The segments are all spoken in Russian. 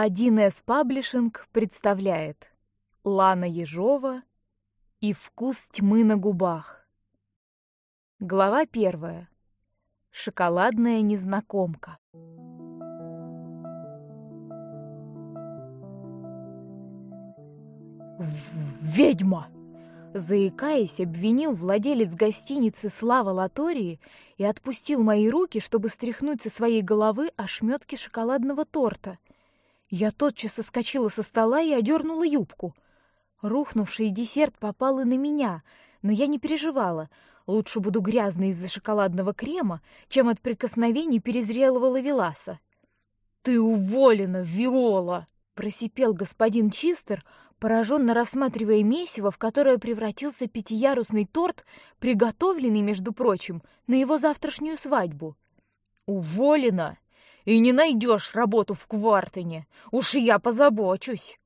1С Паблишинг представляет Лана Ежова и вкус тьмы на губах. Глава первая. Шоколадная незнакомка. Ведьма! Заикаясь, обвинил владелец гостиницы Слава Латории и отпустил мои руки, чтобы стряхнуть со своей головы ошметки шоколадного торта — я тотчас соскочила со стола и одернула юбку. Рухнувший десерт попал и на меня, но я не переживала. Лучше буду грязной из-за шоколадного крема, чем от прикосновений перезрелого лавеласа. Ты уволена, Виола! просипел господин Чистер, пораженно рассматривая месиво, в которое превратился пятиярусный торт, приготовленный, между прочим, на его завтрашнюю свадьбу. Уволена! И не найдешь работу в Квартене. Уж я позабочусь.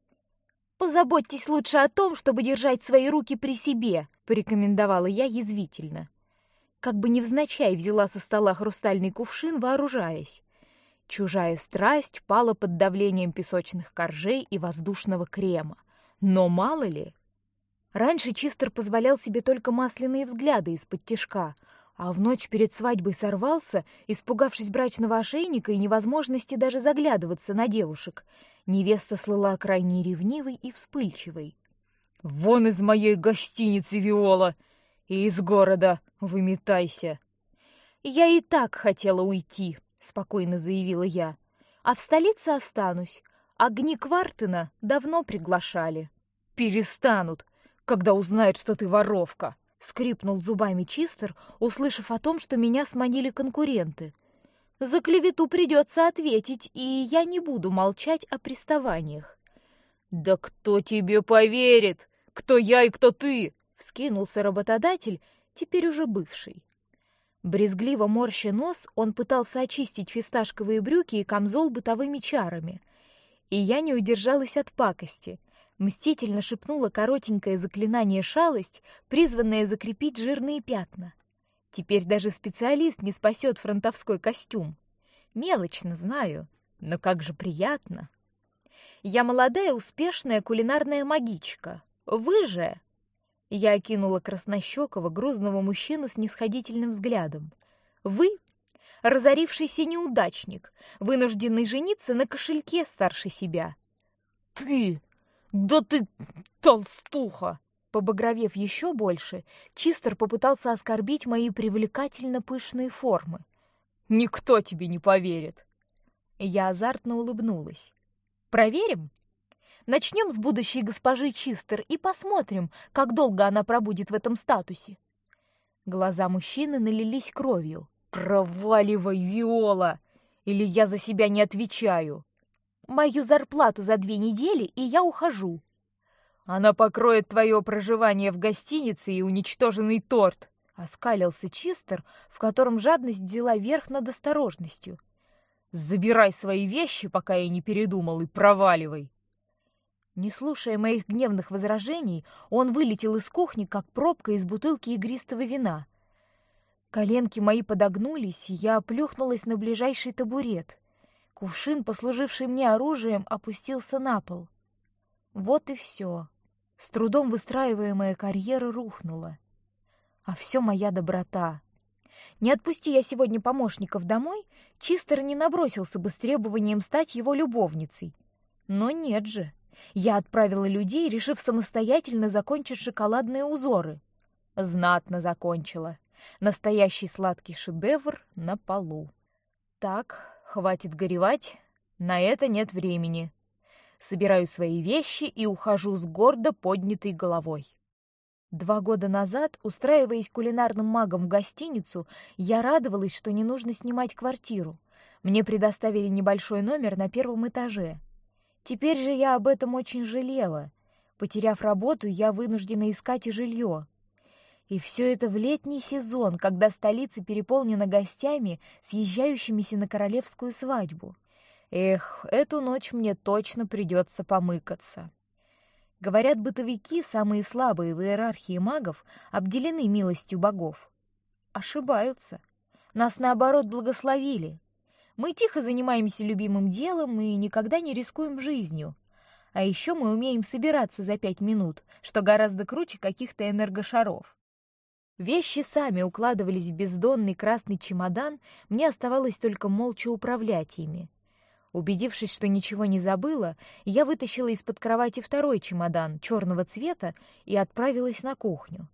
Позаботьтесь лучше о том, чтобы держать свои руки при себе, порекомендовала я язвительно. Как бы невзначай взяла со стола хрустальный кувшин, вооружаясь. Чужая страсть пала под давлением песочных коржей и воздушного крема. Но мало ли. Раньше Чистер позволял себе только масляные взгляды из-под тишка, а в ночь перед свадьбой сорвался, испугавшись брачного ошейника и невозможности даже заглядываться на девушек. Невеста слыла крайне ревнивой и вспыльчивой. «Вон из моей гостиницы, Виола! И из города выметайся!» «Я и так хотела уйти», — спокойно заявила я. «А в столице останусь. Огни Квартена давно приглашали». «Перестанут, когда узнают, что ты воровка», скрипнул зубами Чистер, услышав о том, что меня сманили конкуренты. За клевету придется ответить, и я не буду молчать о приставаниях. Да кто тебе поверит? Кто я и кто ты? Вскинулся работодатель, теперь уже бывший. Брезгливо морща нос, он пытался очистить фисташковые брюки и камзол бытовыми чарами, и я не удержалась от пакости — мстительно шепнула коротенькое заклинание шалость, призванное закрепить жирные пятна. Теперь даже специалист не спасет фронтовской костюм. Мелочно знаю, но как же приятно. Я молодая, успешная кулинарная магичка. Вы же? Я окинула краснощекого, грузного мужчину с нисходительным взглядом. Вы разорившийся неудачник, вынужденный жениться на кошельке старше себя. Ты «Да ты толстуха!» Побагровев еще больше, Чистер попытался оскорбить мои привлекательно пышные формы. «Никто тебе не поверит!» Я азартно улыбнулась. «Проверим?» Начнем с будущей госпожи Чистер и посмотрим, как долго она пробудет в этом статусе. Глаза мужчины налились кровью. Проваливай, Виола, или я за себя не отвечаю мою зарплату за две недели, и я ухожу. Она покроет твое проживание в гостинице и уничтоженный торт. Оскалился Чистер, в котором жадность взяла верх над осторожностью. Забирай свои вещи, пока я не передумал, и проваливай. Не слушая моих гневных возражений, он вылетел из кухни, как пробка из бутылки игристого вина. Коленки мои подогнулись, и я плюхнулась на ближайший табурет. Кувшин, послуживший мне оружием, опустился на пол. Вот и все. С трудом выстраиваемая карьера рухнула. А все моя доброта. Не отпусти я сегодня помощников домой, Чистер не набросился бы с требованием стать его любовницей. Но нет же. Я отправила людей, решив самостоятельно закончить шоколадные узоры. Знатно закончила. Настоящий сладкий шедевр на полу. Так, Хватит горевать, на это нет времени. Собираю свои вещи и ухожу с гордо поднятой головой. Два года назад, устраиваясь кулинарным магом в гостиницу, я радовалась, что не нужно снимать квартиру. Мне предоставили небольшой номер на первом этаже. Теперь же я об этом очень жалела. Потеряв работу, я вынуждена искать и жилье. И все это в летний сезон, когда столица переполнена гостями, съезжающимися на королевскую свадьбу. Эх, эту ночь мне точно придется помыкаться. Говорят, бытовики, самые слабые в иерархии магов, обделены милостью богов. Ошибаются. Нас наоборот благословили. Мы тихо занимаемся любимым делом и никогда не рискуем жизнью. А еще мы умеем собираться за пять минут, что гораздо круче каких-то энергошаров. Вещи сами укладывались в бездонный красный чемодан, мне оставалось только молча управлять ими. Убедившись, что ничего не забыла, я вытащила из-под кровати второй чемодан черного цвета и отправилась на кухню.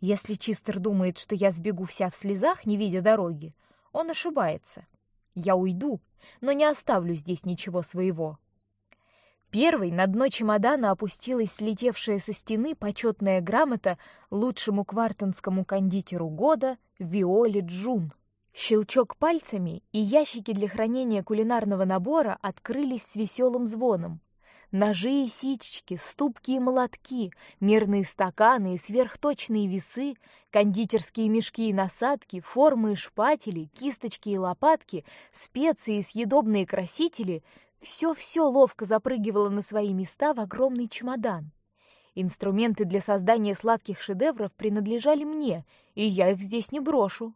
Если Чистер думает, что я сбегу вся в слезах, не видя дороги, он ошибается. Я уйду, но не оставлю здесь ничего своего. Первой на дно чемодана опустилась слетевшая со стены почетная грамота лучшему квартенскому кондитеру года Виоле Джун. Щелчок пальцами, и ящики для хранения кулинарного набора открылись с веселым звоном. Ножи и сичечки, ступки и молотки, мерные стаканы и сверхточные весы, кондитерские мешки и насадки, формы и шпатели, кисточки и лопатки, специи и съедобные красители все-все ловко запрыгивало на свои места в огромный чемодан. Инструменты для создания сладких шедевров принадлежали мне, и я их здесь не брошу.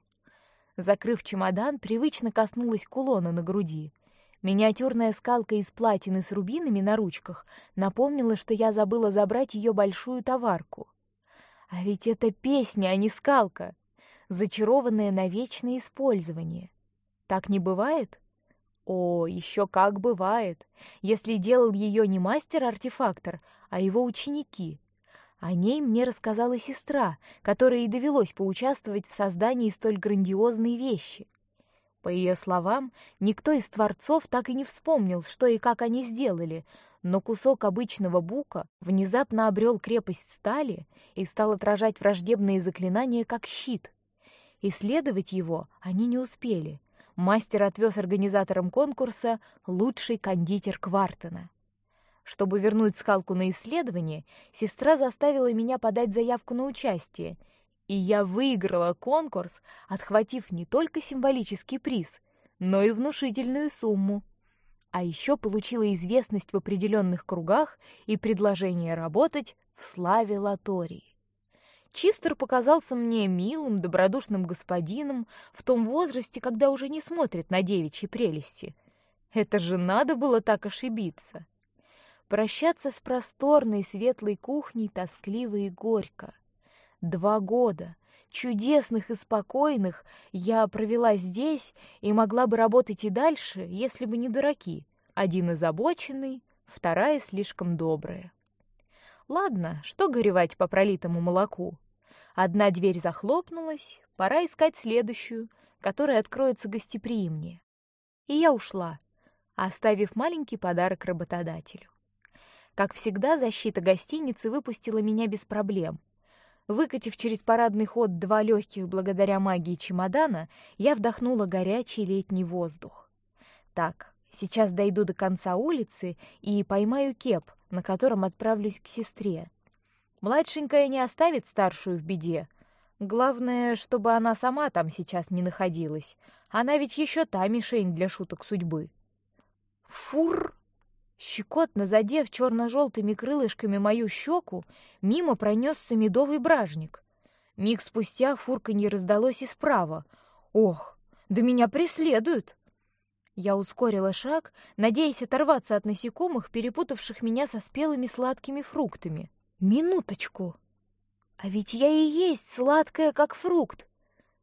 Закрыв чемодан, привычно коснулась кулона на груди. Миниатюрная скалка из платины с рубинами на ручках напомнила, что я забыла забрать ее большую товарку. А ведь это песня, а не скалка, зачарованная на вечное использование. Так не бывает? О, еще как бывает, если делал ее не мастер-артефактор, а его ученики. О ней мне рассказала сестра, которой и довелось поучаствовать в создании столь грандиозной вещи. По ее словам, никто из творцов так и не вспомнил, что и как они сделали, но кусок обычного бука внезапно обрел крепость стали и стал отражать враждебные заклинания как щит. Исследовать его они не успели, мастер отвез организаторам конкурса лучший кондитер Квартена. Чтобы вернуть скалку на исследование, сестра заставила меня подать заявку на участие, и я выиграла конкурс, отхватив не только символический приз, но и внушительную сумму. А еще получила известность в определенных кругах и предложение работать в славе Латории. Чистер показался мне милым, добродушным господином в том возрасте, когда уже не смотрит на девичьи прелести. Это же надо было так ошибиться. Прощаться с просторной светлой кухней тоскливо и горько. Два года, чудесных и спокойных, я провела здесь и могла бы работать и дальше, если бы не дураки. Один озабоченный, вторая слишком добрая. Ладно, что горевать по пролитому молоку. Одна дверь захлопнулась, пора искать следующую, которая откроется гостеприимнее. И я ушла, оставив маленький подарок работодателю. Как всегда, защита гостиницы выпустила меня без проблем. Выкатив через парадный ход два легких благодаря магии чемодана, я вдохнула горячий летний воздух. Так, сейчас дойду до конца улицы и поймаю кеп, на котором отправлюсь к сестре. Младшенькая не оставит старшую в беде. Главное, чтобы она сама там сейчас не находилась. Она ведь еще та мишень для шуток судьбы. Фур! Щекотно задев черно-желтыми крылышками мою щеку, мимо пронесся медовый бражник. Миг спустя фурканье раздалось и справа. Ох, да меня преследуют! Я ускорила шаг, надеясь оторваться от насекомых, перепутавших меня со спелыми сладкими фруктами. Минуточку. А ведь я и есть сладкая, как фрукт.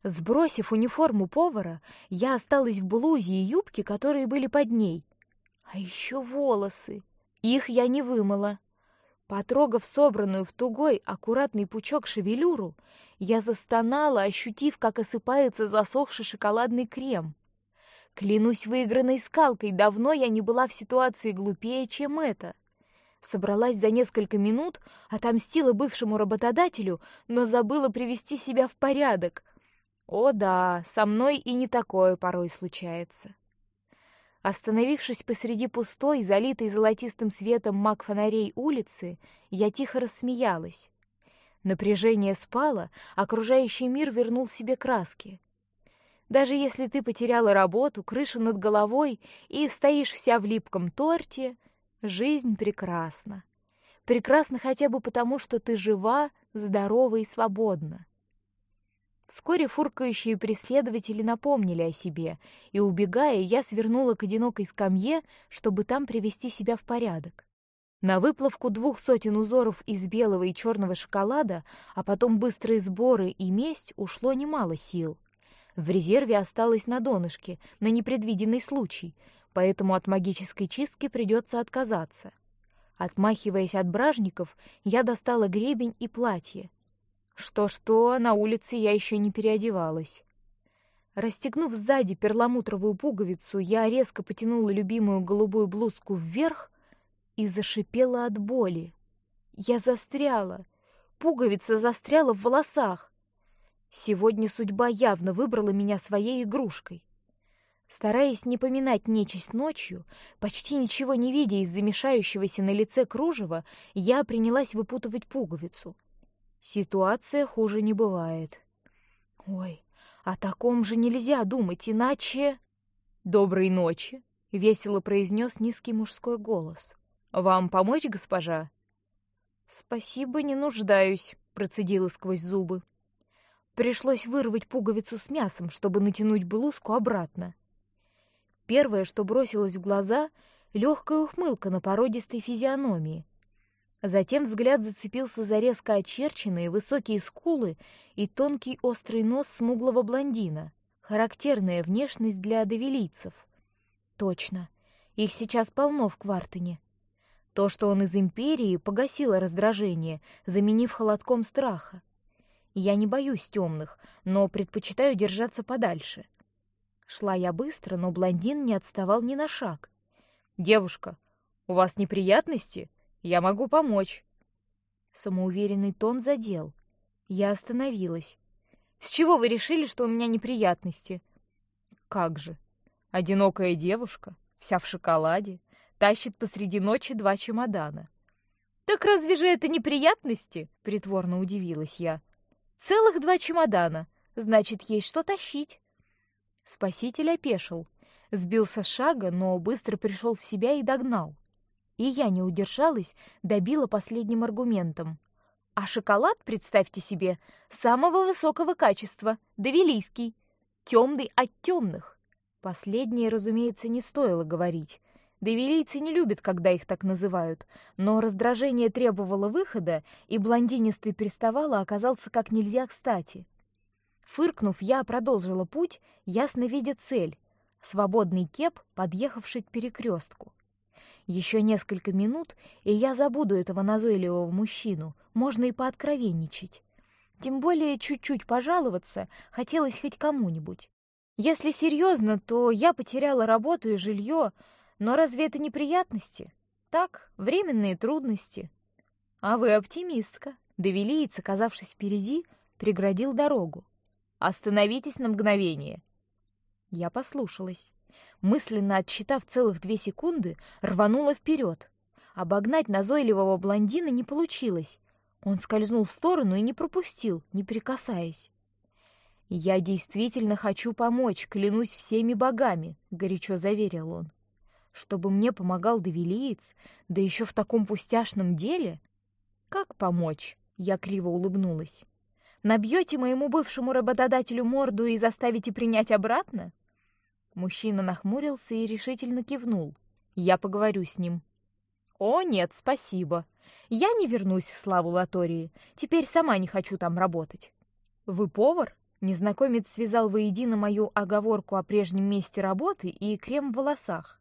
Сбросив униформу повара, я осталась в блузе и юбке, которые были под ней. А еще волосы. Их я не вымыла. Потрогав собранную в тугой, аккуратный пучок шевелюру, я застонала, ощутив, как осыпается засохший шоколадный крем. Клянусь выигранной скалкой, давно я не была в ситуации глупее, чем это собралась за несколько минут, отомстила бывшему работодателю, но забыла привести себя в порядок. О да, со мной и не такое порой случается. Остановившись посреди пустой, залитой золотистым светом маг фонарей улицы, я тихо рассмеялась. Напряжение спало, окружающий мир вернул себе краски. Даже если ты потеряла работу, крышу над головой и стоишь вся в липком торте, Жизнь прекрасна. Прекрасна хотя бы потому, что ты жива, здорова и свободна. Вскоре фуркающие преследователи напомнили о себе, и убегая, я свернула к одинокой скамье, чтобы там привести себя в порядок. На выплавку двух сотен узоров из белого и черного шоколада, а потом быстрые сборы и месть ушло немало сил. В резерве осталось на донышке, на непредвиденный случай, поэтому от магической чистки придется отказаться. Отмахиваясь от бражников, я достала гребень и платье. Что-что, на улице я еще не переодевалась. Расстегнув сзади перламутровую пуговицу, я резко потянула любимую голубую блузку вверх и зашипела от боли. Я застряла. Пуговица застряла в волосах. Сегодня судьба явно выбрала меня своей игрушкой. Стараясь не поминать нечисть ночью, почти ничего не видя из замешающегося на лице кружева, я принялась выпутывать пуговицу. Ситуация хуже не бывает. Ой, о таком же нельзя думать, иначе... Доброй ночи, весело произнес низкий мужской голос. Вам помочь, госпожа? Спасибо, не нуждаюсь, процедила сквозь зубы. Пришлось вырвать пуговицу с мясом, чтобы натянуть блузку обратно. Первое, что бросилось в глаза, легкая ухмылка на породистой физиономии. Затем взгляд зацепился за резко очерченные высокие скулы и тонкий острый нос смуглого блондина, характерная внешность для довелийцев. Точно, их сейчас полно в Квартине. То, что он из империи, погасило раздражение, заменив холодком страха. Я не боюсь темных, но предпочитаю держаться подальше. Шла я быстро, но блондин не отставал ни на шаг. Девушка, у вас неприятности? Я могу помочь. Самоуверенный тон задел. Я остановилась. С чего вы решили, что у меня неприятности? Как же? Одинокая девушка, вся в шоколаде, тащит посреди ночи два чемодана. Так разве же это неприятности? Притворно удивилась я. Целых два чемодана. Значит, есть что тащить. Спаситель опешил, сбился с шага, но быстро пришел в себя и догнал. И я не удержалась, добила последним аргументом. А шоколад, представьте себе, самого высокого качества, довелийский, темный от темных. Последнее, разумеется, не стоило говорить. Довелийцы не любят, когда их так называют, но раздражение требовало выхода, и блондинистый приставала оказался как нельзя кстати. Фыркнув, я продолжила путь, ясно видя цель — свободный кеп, подъехавший к перекрестку. Еще несколько минут, и я забуду этого назойливого мужчину. Можно и пооткровенничать. Тем более чуть-чуть пожаловаться хотелось хоть кому-нибудь. Если серьезно, то я потеряла работу и жилье, но разве это неприятности? Так, временные трудности. А вы оптимистка. Довелиец, оказавшись впереди, преградил дорогу. Остановитесь на мгновение. Я послушалась. Мысленно отсчитав целых две секунды, рванула вперед. Обогнать назойливого блондина не получилось. Он скользнул в сторону и не пропустил, не прикасаясь. Я действительно хочу помочь, клянусь всеми богами, горячо заверил он. Чтобы мне помогал Давилиец, да еще в таком пустяшном деле? Как помочь? Я криво улыбнулась. Набьете моему бывшему работодателю морду и заставите принять обратно? Мужчина нахмурился и решительно кивнул. Я поговорю с ним. О нет, спасибо. Я не вернусь в славу Латории. Теперь сама не хочу там работать. Вы повар? Незнакомец связал воедино мою оговорку о прежнем месте работы и крем в волосах.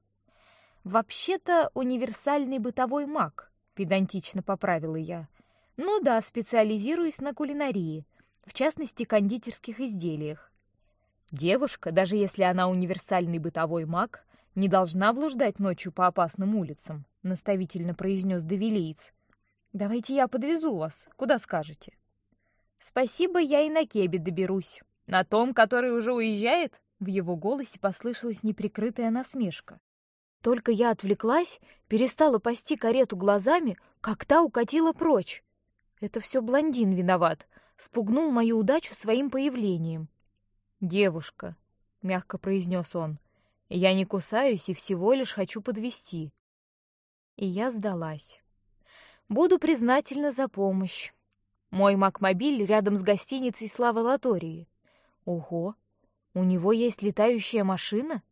Вообще-то универсальный бытовой маг, педантично поправила я. Ну да, специализируюсь на кулинарии в частности кондитерских изделиях. Девушка, даже если она универсальный бытовой маг, не должна блуждать ночью по опасным улицам, наставительно произнес Давилеец. Давайте я подвезу вас, куда скажете. Спасибо, я и на кебе доберусь. На том, который уже уезжает, в его голосе послышалась неприкрытая насмешка. Только я отвлеклась, перестала пасти карету глазами, как та укатила прочь. Это все блондин виноват спугнул мою удачу своим появлением. Девушка, мягко произнес он, я не кусаюсь и всего лишь хочу подвести. И я сдалась. Буду признательна за помощь. Мой Макмобиль рядом с гостиницей Слава Латории. Ого, у него есть летающая машина?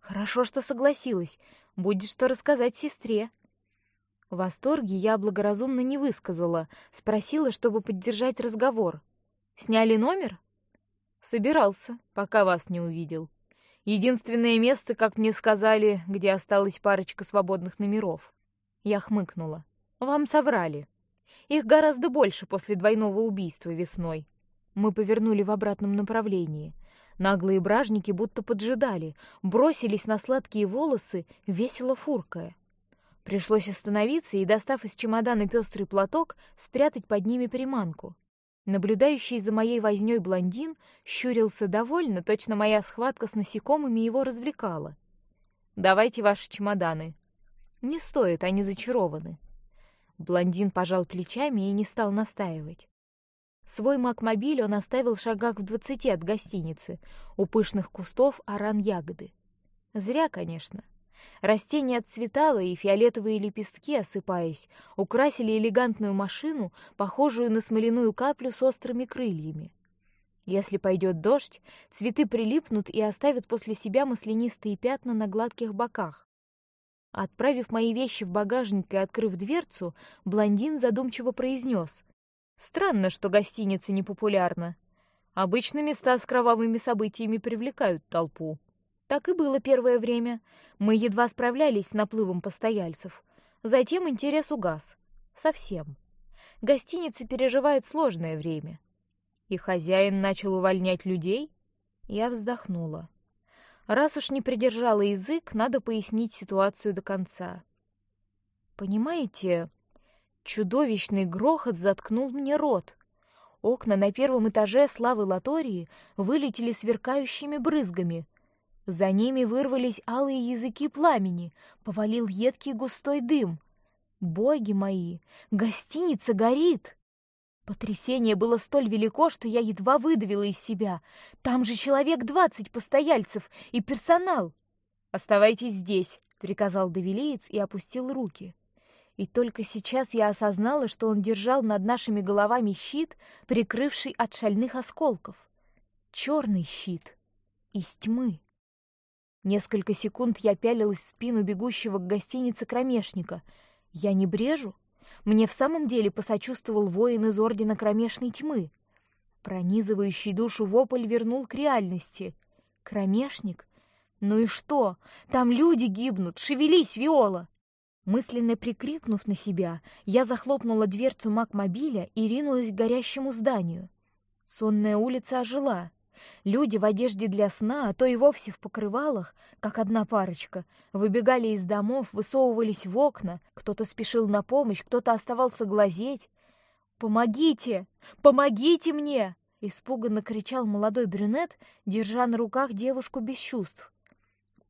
Хорошо, что согласилась. Будет что рассказать сестре. В восторге я благоразумно не высказала, спросила, чтобы поддержать разговор. Сняли номер? Собирался, пока вас не увидел. Единственное место, как мне сказали, где осталась парочка свободных номеров. Я хмыкнула. Вам соврали. Их гораздо больше после двойного убийства весной. Мы повернули в обратном направлении. Наглые бражники будто поджидали, бросились на сладкие волосы, весело фуркая. Пришлось остановиться и, достав из чемодана пестрый платок, спрятать под ними приманку. Наблюдающий за моей вознёй блондин щурился довольно, точно моя схватка с насекомыми его развлекала. Давайте ваши чемоданы. Не стоит, они зачарованы. Блондин пожал плечами и не стал настаивать. Свой макмобиль он оставил в шагах в двадцати от гостиницы, у пышных кустов аран ягоды. Зря, конечно. Растение отцветало, и фиолетовые лепестки, осыпаясь, украсили элегантную машину, похожую на смоляную каплю с острыми крыльями. Если пойдет дождь, цветы прилипнут и оставят после себя маслянистые пятна на гладких боках. Отправив мои вещи в багажник и открыв дверцу, блондин задумчиво произнес: Странно, что гостиница не популярна. Обычно места с кровавыми событиями привлекают толпу. Так и было первое время. Мы едва справлялись с наплывом постояльцев. Затем интерес угас. Совсем. Гостиница переживает сложное время. И хозяин начал увольнять людей. Я вздохнула. Раз уж не придержала язык, надо пояснить ситуацию до конца. Понимаете, Чудовищный грохот заткнул мне рот. Окна на первом этаже славы Латории вылетели сверкающими брызгами. За ними вырвались алые языки пламени, повалил едкий густой дым. Боги мои, гостиница горит! Потрясение было столь велико, что я едва выдавила из себя. Там же человек двадцать постояльцев и персонал. Оставайтесь здесь, приказал Давилеец и опустил руки. И только сейчас я осознала, что он держал над нашими головами щит, прикрывший от шальных осколков. Черный щит из тьмы. Несколько секунд я пялилась в спину бегущего к гостинице кромешника. Я не брежу? Мне в самом деле посочувствовал воин из ордена кромешной тьмы. Пронизывающий душу вопль вернул к реальности. Кромешник? Ну и что? Там люди гибнут. Шевелись, Виола! Мысленно прикрикнув на себя, я захлопнула дверцу Макмобиля и ринулась к горящему зданию. Сонная улица ожила. Люди в одежде для сна, а то и вовсе в покрывалах, как одна парочка, выбегали из домов, высовывались в окна. Кто-то спешил на помощь, кто-то оставался глазеть. Помогите, помогите мне! Испуганно кричал молодой брюнет, держа на руках девушку без чувств.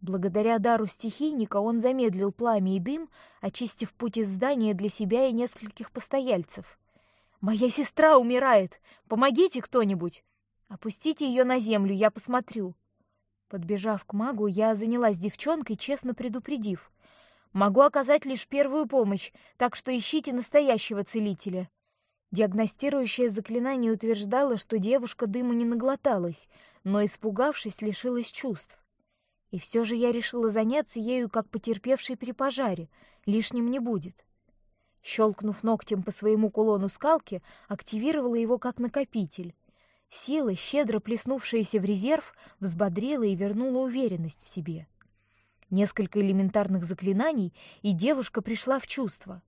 Благодаря дару стихийника он замедлил пламя и дым, очистив путь из здания для себя и нескольких постояльцев. Моя сестра умирает, помогите кто-нибудь. Опустите ее на землю, я посмотрю. Подбежав к магу, я занялась девчонкой, честно предупредив: могу оказать лишь первую помощь, так что ищите настоящего целителя. Диагностирующее заклинание утверждало, что девушка дыма не наглоталась, но испугавшись, лишилась чувств. И все же я решила заняться ею как потерпевшей при пожаре, лишним не будет. Щелкнув ногтем по своему кулону скалки, активировала его как накопитель. Сила, щедро плеснувшаяся в резерв, взбодрила и вернула уверенность в себе. Несколько элементарных заклинаний, и девушка пришла в чувство.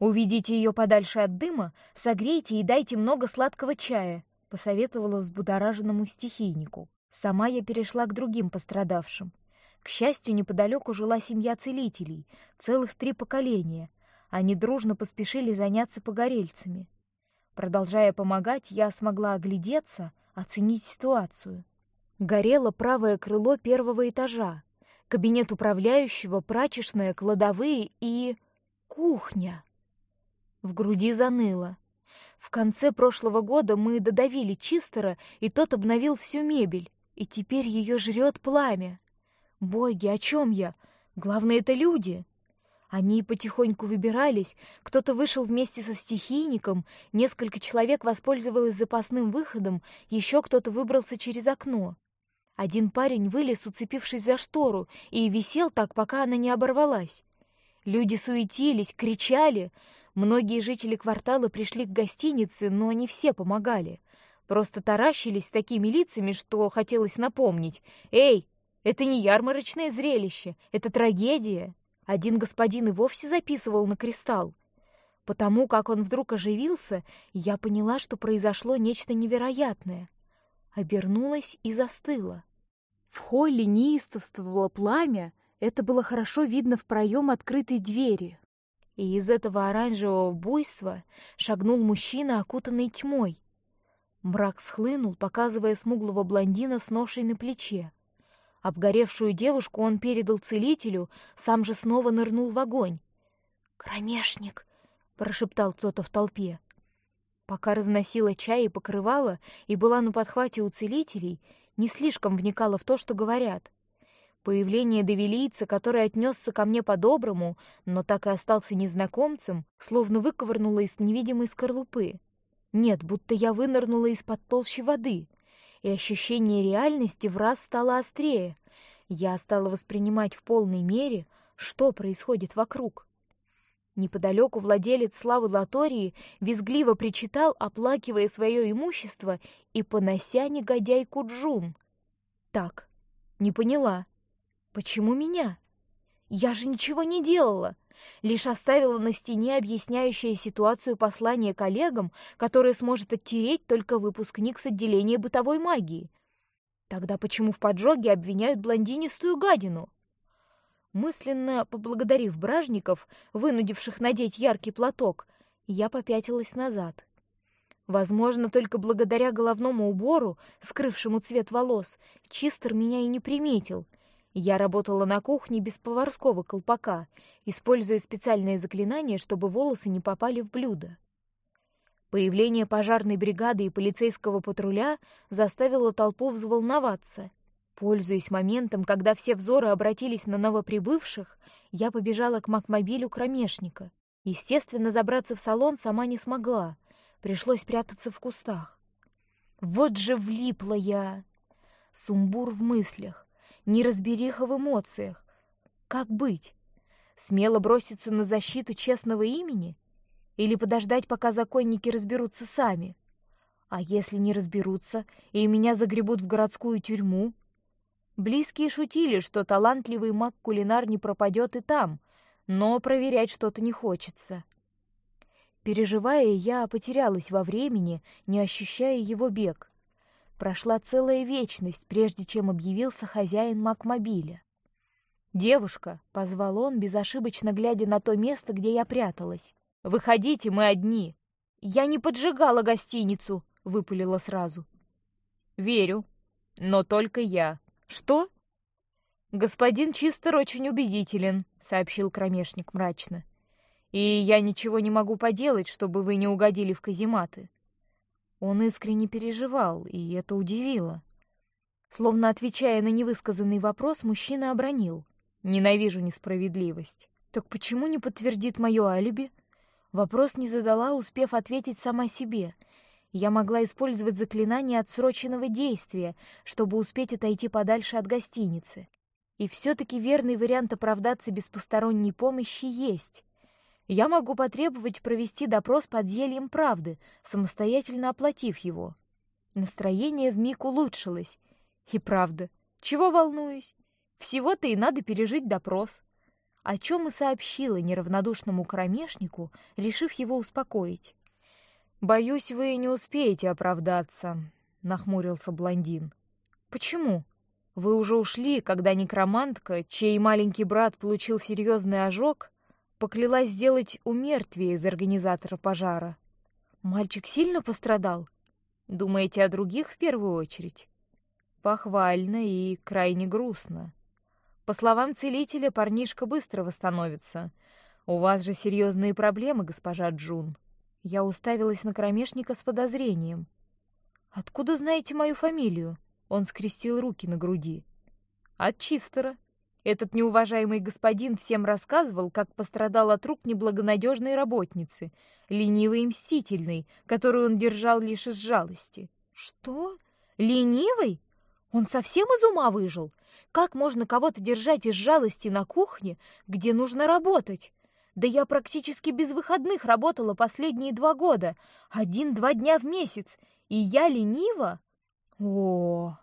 Уведите ее подальше от дыма, согрейте и дайте много сладкого чая, посоветовала взбудораженному стихийнику. Сама я перешла к другим пострадавшим. К счастью, неподалеку жила семья целителей, целых три поколения. Они дружно поспешили заняться погорельцами. Продолжая помогать, я смогла оглядеться, оценить ситуацию. Горело правое крыло первого этажа, кабинет управляющего, прачечная, кладовые и кухня. В груди заныло. В конце прошлого года мы додавили Чистера, и тот обновил всю мебель и теперь ее жрет пламя. Боги, о чем я? Главное, это люди. Они потихоньку выбирались, кто-то вышел вместе со стихийником, несколько человек воспользовалось запасным выходом, еще кто-то выбрался через окно. Один парень вылез, уцепившись за штору, и висел так, пока она не оборвалась. Люди суетились, кричали. Многие жители квартала пришли к гостинице, но не все помогали. Просто таращились с такими лицами, что хотелось напомнить: "Эй, это не ярмарочное зрелище, это трагедия". Один господин и вовсе записывал на кристалл. Потому как он вдруг оживился, я поняла, что произошло нечто невероятное. Обернулась и застыла. В холле неистовствовало пламя, это было хорошо видно в проем открытой двери. И из этого оранжевого буйства шагнул мужчина, окутанный тьмой. Мрак схлынул, показывая смуглого блондина с ношей на плече. Обгоревшую девушку он передал целителю, сам же снова нырнул в огонь. «Кромешник!» — прошептал кто-то в толпе. Пока разносила чай и покрывала, и была на подхвате у целителей, не слишком вникала в то, что говорят. Появление девелийца, который отнесся ко мне по-доброму, но так и остался незнакомцем, словно выковырнуло из невидимой скорлупы. Нет, будто я вынырнула из-под толщи воды, и ощущение реальности в раз стало острее. Я стала воспринимать в полной мере, что происходит вокруг. Неподалеку владелец славы Латории визгливо причитал, оплакивая свое имущество и понося негодяйку Джун. Так, не поняла, почему меня? Я же ничего не делала лишь оставила на стене объясняющее ситуацию послание коллегам, которое сможет оттереть только выпускник с отделения бытовой магии. Тогда почему в поджоге обвиняют блондинистую гадину? Мысленно поблагодарив бражников, вынудивших надеть яркий платок, я попятилась назад. Возможно, только благодаря головному убору, скрывшему цвет волос, Чистер меня и не приметил — я работала на кухне без поварского колпака, используя специальные заклинания, чтобы волосы не попали в блюдо. Появление пожарной бригады и полицейского патруля заставило толпу взволноваться. Пользуясь моментом, когда все взоры обратились на новоприбывших, я побежала к макмобилю кромешника. Естественно, забраться в салон сама не смогла, пришлось прятаться в кустах. Вот же влипла я. Сумбур в мыслях неразбериха в эмоциях. Как быть? Смело броситься на защиту честного имени или подождать, пока законники разберутся сами? А если не разберутся и меня загребут в городскую тюрьму? Близкие шутили, что талантливый маг-кулинар не пропадет и там, но проверять что-то не хочется. Переживая, я потерялась во времени, не ощущая его бег. Прошла целая вечность, прежде чем объявился хозяин макмобиля. Девушка, позвал он, безошибочно глядя на то место, где я пряталась. Выходите, мы одни. Я не поджигала гостиницу, выпалила сразу. Верю, но только я. Что? Господин Чистер очень убедителен, сообщил кромешник мрачно. И я ничего не могу поделать, чтобы вы не угодили в казематы. Он искренне переживал, и это удивило. Словно отвечая на невысказанный вопрос, мужчина обронил: "Ненавижу несправедливость". Так почему не подтвердит мое алиби? Вопрос не задала, успев ответить сама себе. Я могла использовать заклинание отсроченного действия, чтобы успеть отойти подальше от гостиницы. И все-таки верный вариант оправдаться без посторонней помощи есть. Я могу потребовать провести допрос под зельем правды, самостоятельно оплатив его. Настроение в миг улучшилось. И правда, чего волнуюсь? Всего-то и надо пережить допрос. О чем и сообщила неравнодушному кромешнику, решив его успокоить. Боюсь, вы не успеете оправдаться, нахмурился блондин. Почему? Вы уже ушли, когда некромантка, чей маленький брат получил серьезный ожог, поклялась сделать умертвие из организатора пожара. Мальчик сильно пострадал. Думаете о других в первую очередь? Похвально и крайне грустно. По словам целителя, парнишка быстро восстановится. У вас же серьезные проблемы, госпожа Джун. Я уставилась на кромешника с подозрением. Откуда знаете мою фамилию? Он скрестил руки на груди. От Чистера. Этот неуважаемый господин всем рассказывал, как пострадал от рук неблагонадежной работницы, ленивой и мстительной, которую он держал лишь из жалости. Что? Ленивый? Он совсем из ума выжил? Как можно кого-то держать из жалости на кухне, где нужно работать? Да я практически без выходных работала последние два года, один-два дня в месяц, и я ленива? О,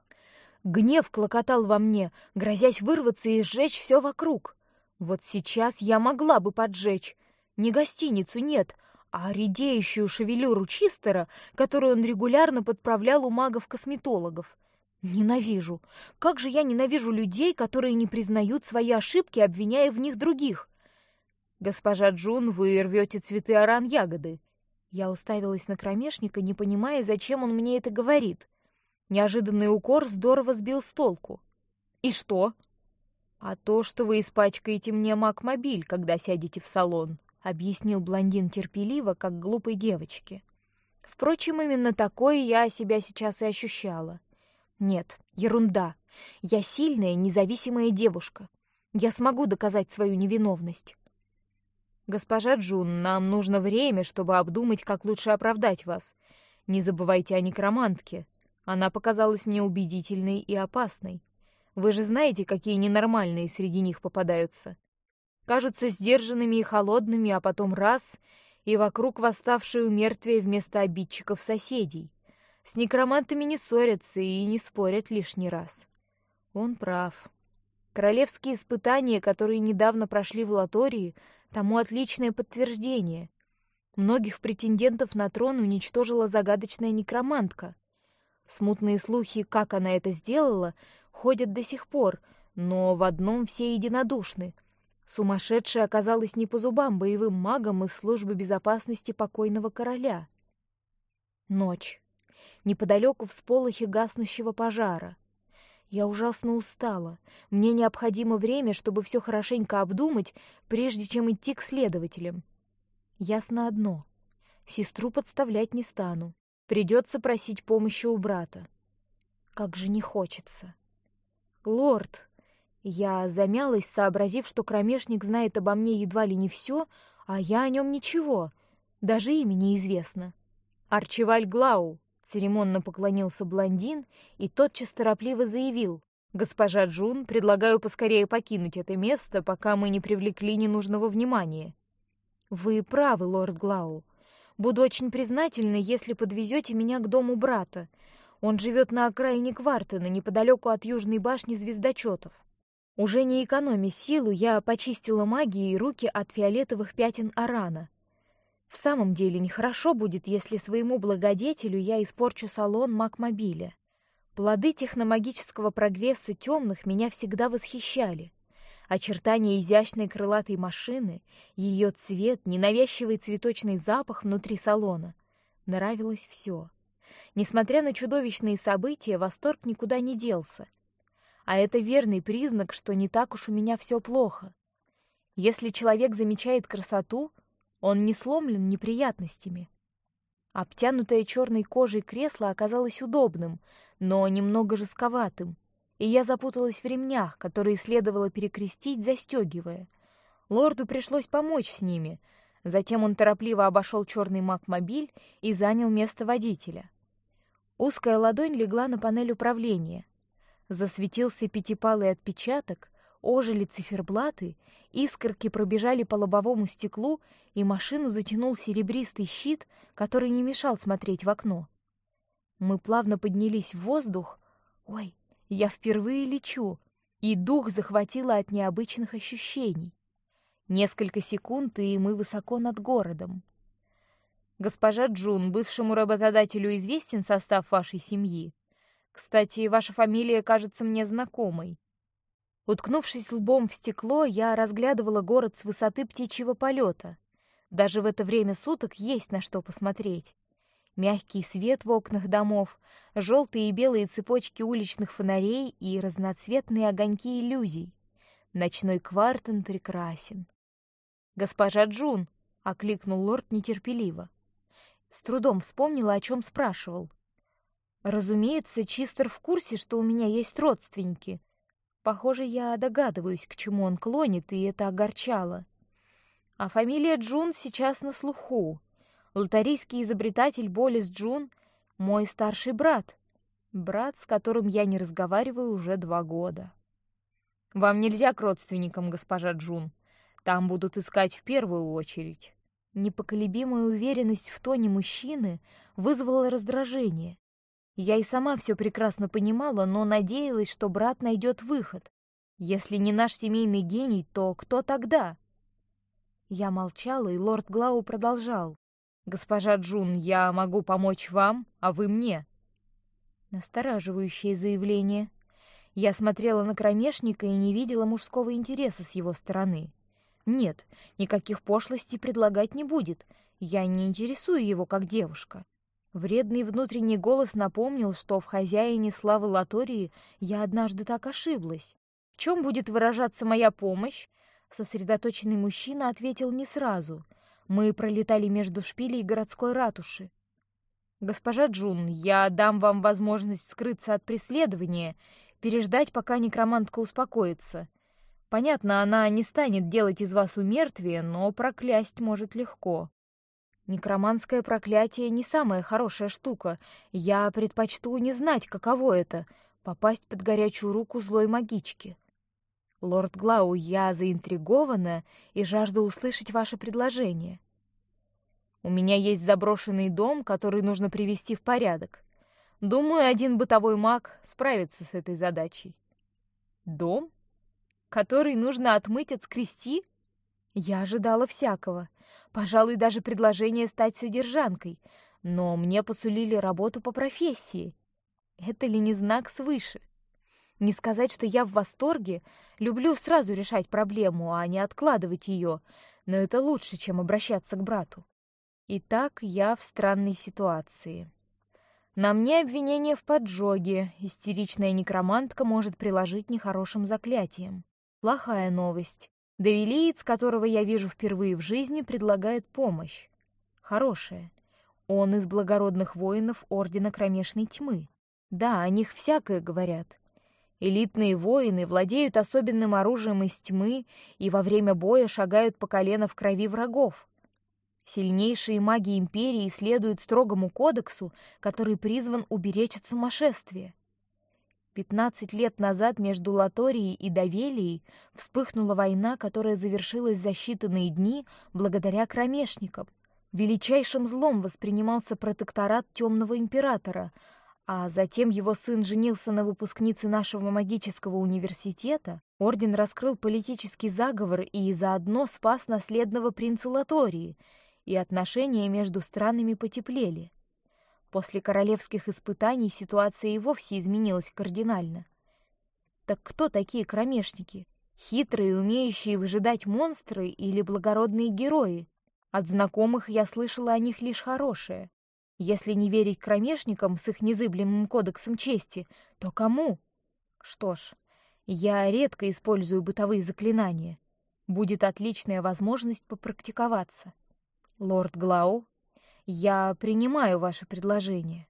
гнев клокотал во мне, грозясь вырваться и сжечь все вокруг. Вот сейчас я могла бы поджечь не гостиницу, нет, а редеющую шевелюру Чистера, которую он регулярно подправлял у магов-косметологов. Ненавижу. Как же я ненавижу людей, которые не признают свои ошибки, обвиняя в них других. Госпожа Джун, вы рвете цветы аран-ягоды. Я уставилась на кромешника, не понимая, зачем он мне это говорит. Неожиданный укор здорово сбил с толку. И что? А то, что вы испачкаете мне макмобиль, когда сядете в салон, объяснил блондин терпеливо, как глупой девочке. Впрочем, именно такое я себя сейчас и ощущала. Нет, ерунда. Я сильная, независимая девушка. Я смогу доказать свою невиновность. Госпожа Джун, нам нужно время, чтобы обдумать, как лучше оправдать вас. Не забывайте о некромантке. Она показалась мне убедительной и опасной. Вы же знаете, какие ненормальные среди них попадаются. Кажутся сдержанными и холодными, а потом раз — и вокруг восставшие у мертвия вместо обидчиков соседей. С некромантами не ссорятся и не спорят лишний раз. Он прав. Королевские испытания, которые недавно прошли в Латории, тому отличное подтверждение. Многих претендентов на трон уничтожила загадочная некромантка. Смутные слухи, как она это сделала, ходят до сих пор, но в одном все единодушны. Сумасшедшая оказалась не по зубам боевым магам из службы безопасности покойного короля. Ночь неподалеку всполохи гаснущего пожара. Я ужасно устала. Мне необходимо время, чтобы все хорошенько обдумать, прежде чем идти к следователям. Ясно одно: сестру подставлять не стану. Придется просить помощи у брата. Как же не хочется. Лорд, я замялась, сообразив, что кромешник знает обо мне едва ли не все, а я о нем ничего, даже имя неизвестно. Арчиваль Глау, Церемонно поклонился блондин и тотчас торопливо заявил: "Госпожа Джун, предлагаю поскорее покинуть это место, пока мы не привлекли ненужного внимания". Вы правы, лорд Глау. Буду очень признательна, если подвезете меня к дому брата. Он живет на окраине Квартена, неподалеку от южной башни звездочетов. Уже не экономя силу, я почистила магией руки от фиолетовых пятен арана. В самом деле нехорошо будет, если своему благодетелю я испорчу салон Макмобиля. Плоды техномагического прогресса темных меня всегда восхищали. Очертания изящной крылатой машины, ее цвет, ненавязчивый цветочный запах внутри салона. Нравилось все. Несмотря на чудовищные события, восторг никуда не делся. А это верный признак, что не так уж у меня все плохо. Если человек замечает красоту, он не сломлен неприятностями. Обтянутое черной кожей кресло оказалось удобным, но немного жестковатым, и я запуталась в ремнях, которые следовало перекрестить, застегивая. Лорду пришлось помочь с ними. Затем он торопливо обошел черный макмобиль и занял место водителя. Узкая ладонь легла на панель управления. Засветился пятипалый отпечаток, ожили циферблаты, искорки пробежали по лобовому стеклу, и машину затянул серебристый щит, который не мешал смотреть в окно. Мы плавно поднялись в воздух. Ой, я впервые лечу, и дух захватило от необычных ощущений. Несколько секунд, и мы высоко над городом. Госпожа Джун, бывшему работодателю известен состав вашей семьи. Кстати, ваша фамилия кажется мне знакомой. Уткнувшись лбом в стекло, я разглядывала город с высоты птичьего полета. Даже в это время суток есть на что посмотреть. Мягкий свет в окнах домов, желтые и белые цепочки уличных фонарей и разноцветные огоньки иллюзий. Ночной квартен прекрасен. Госпожа Джун, окликнул лорд нетерпеливо. С трудом вспомнила, о чем спрашивал. Разумеется, Чистер в курсе, что у меня есть родственники, Похоже, я догадываюсь, к чему он клонит, и это огорчало. А фамилия Джун сейчас на слуху. Лотарийский изобретатель Болис Джун — мой старший брат, брат, с которым я не разговариваю уже два года. Вам нельзя к родственникам, госпожа Джун. Там будут искать в первую очередь. Непоколебимая уверенность в тоне мужчины вызвала раздражение. Я и сама все прекрасно понимала, но надеялась, что брат найдет выход. Если не наш семейный гений, то кто тогда? Я молчала, и лорд Глау продолжал: "Госпожа Джун, я могу помочь вам, а вы мне". Настораживающее заявление. Я смотрела на кромешника и не видела мужского интереса с его стороны. Нет, никаких пошлостей предлагать не будет. Я не интересую его как девушка. Вредный внутренний голос напомнил, что в хозяине славы Латории я однажды так ошиблась. В чем будет выражаться моя помощь? Сосредоточенный мужчина ответил не сразу. Мы пролетали между шпилей городской ратуши. Госпожа Джун, я дам вам возможность скрыться от преследования, переждать, пока некромантка успокоится. Понятно, она не станет делать из вас умертвие, но проклясть может легко. Некроманское проклятие не самая хорошая штука. Я предпочту не знать, каково это — попасть под горячую руку злой магички. Лорд Глау, я заинтригована и жажду услышать ваше предложение. У меня есть заброшенный дом, который нужно привести в порядок. Думаю, один бытовой маг справится с этой задачей. Дом? который нужно отмыть от скрести? Я ожидала всякого, пожалуй, даже предложение стать содержанкой, но мне посулили работу по профессии. Это ли не знак свыше? Не сказать, что я в восторге, люблю сразу решать проблему, а не откладывать ее, но это лучше, чем обращаться к брату. Итак, я в странной ситуации. На мне обвинение в поджоге, истеричная некромантка может приложить нехорошим заклятием. Плохая новость. Давилиец, которого я вижу впервые в жизни, предлагает помощь. Хорошая. Он из благородных воинов Ордена Кромешной Тьмы. Да, о них всякое говорят. Элитные воины владеют особенным оружием из тьмы и во время боя шагают по колено в крови врагов. Сильнейшие маги империи следуют строгому кодексу, который призван уберечь от сумасшествия. Пятнадцать лет назад между Латорией и Давелией вспыхнула война, которая завершилась за считанные дни благодаря кромешникам. Величайшим злом воспринимался протекторат темного императора, а затем его сын женился на выпускнице нашего магического университета. Орден раскрыл политический заговор и заодно спас наследного принца Латории, и отношения между странами потеплели. После королевских испытаний ситуация и вовсе изменилась кардинально. Так кто такие кромешники? Хитрые, умеющие выжидать монстры или благородные герои? От знакомых я слышала о них лишь хорошее. Если не верить кромешникам с их незыблемым кодексом чести, то кому? Что ж, я редко использую бытовые заклинания. Будет отличная возможность попрактиковаться. Лорд Глау я принимаю ваше предложение.